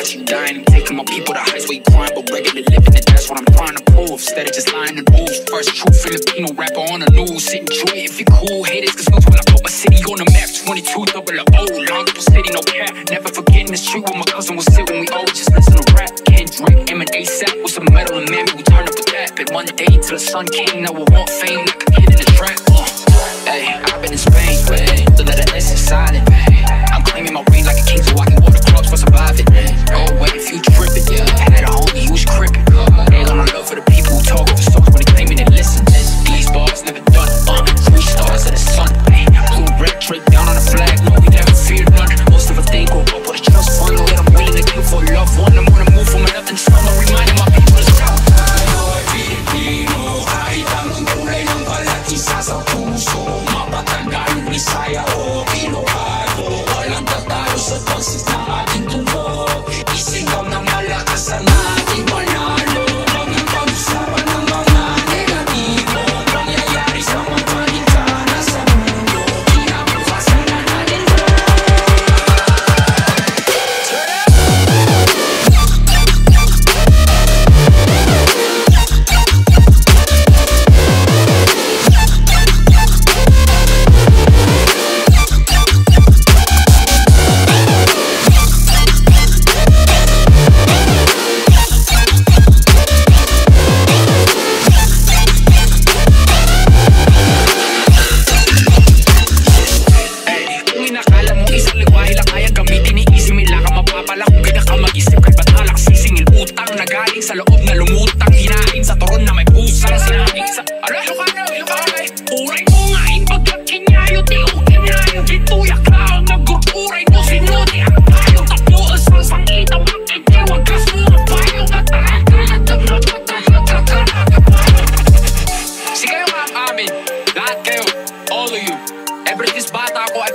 watch you dying. Taking my people to highs where crime, but regular living, and that's what I'm trying to prove. Instead of just lying and rules, first true Filipino rapper on the news. Sit and enjoy it if you cool. Haters, cause when I put my city on the map, 22 double O, Olongapo city, no cap. Never forgetting this street where my cousin was sit when we always just listen to rap. Kendrick, Em and ASAP with some metal and man, we turn up the tap. And one day till the sun came, now I want fame, like a kid in the trap. Uh, hey, I've been in Spain, but hey, the letter S is silent.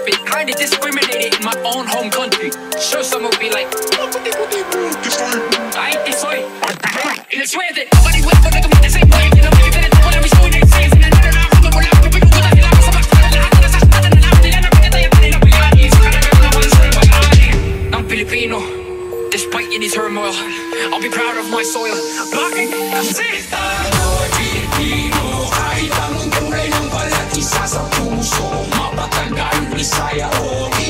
been kinda discriminated in my own home country. Sure, some will be like, I ain't this way. And it's weird that nobody would ever come the same way. And I'm even at the one every. I'm Filipino, despite any turmoil, I'll be proud of my soil. Blocking, that's it. desire all. Oh,